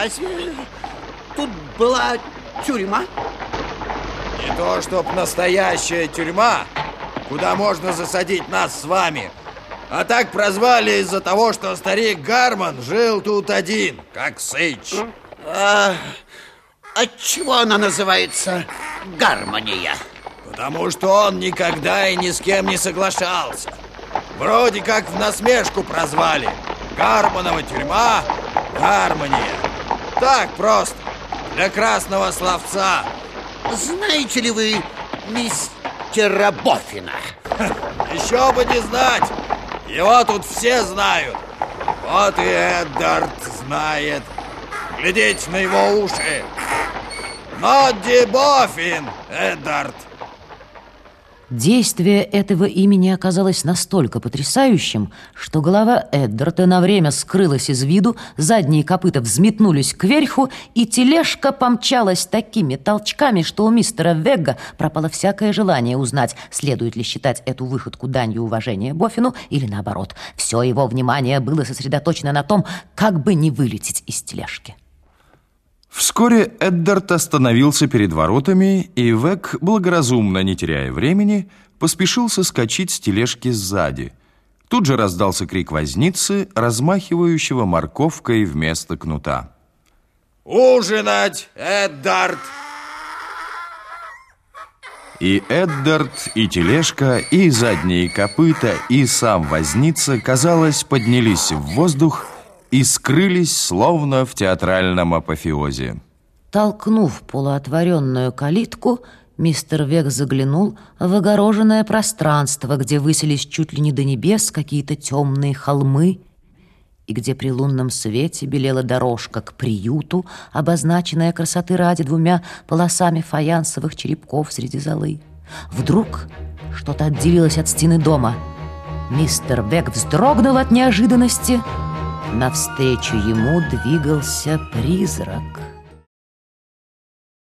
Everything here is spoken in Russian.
разве тут была тюрьма? Не то, чтоб настоящая тюрьма, куда можно засадить нас с вами, а так прозвали из-за того, что старик Гарман жил тут один, как Сыч. А, отчего она называется гармония? Потому что он никогда и ни с кем не соглашался. Вроде как в насмешку прозвали. Гармонова тюрьма, гармония. Так просто, для красного словца. Знаете ли вы мистера Боффина? Еще бы не знать. Его тут все знают. Вот и Эддард знает. Глядите на его уши. Нодди Боффин, Эддард. Действие этого имени оказалось настолько потрясающим, что голова Эддарта на время скрылась из виду, задние копыта взметнулись кверху, и тележка помчалась такими толчками, что у мистера Вегга пропало всякое желание узнать, следует ли считать эту выходку данью уважения Бофину или наоборот. Все его внимание было сосредоточено на том, как бы не вылететь из тележки. Вскоре Эддард остановился перед воротами, и Век, благоразумно не теряя времени, поспешил соскочить с тележки сзади. Тут же раздался крик возницы, размахивающего морковкой вместо кнута. «Ужинать, Эддард!» И Эддард, и тележка, и задние копыта, и сам возница, казалось, поднялись в воздух и скрылись, словно в театральном апофеозе. Толкнув полуотворенную калитку, мистер Век заглянул в огороженное пространство, где высились чуть ли не до небес какие-то темные холмы, и где при лунном свете белела дорожка к приюту, обозначенная красоты ради двумя полосами фаянсовых черепков среди золы. Вдруг что-то отделилось от стены дома. Мистер Век вздрогнул от неожиданности — Навстречу ему двигался призрак.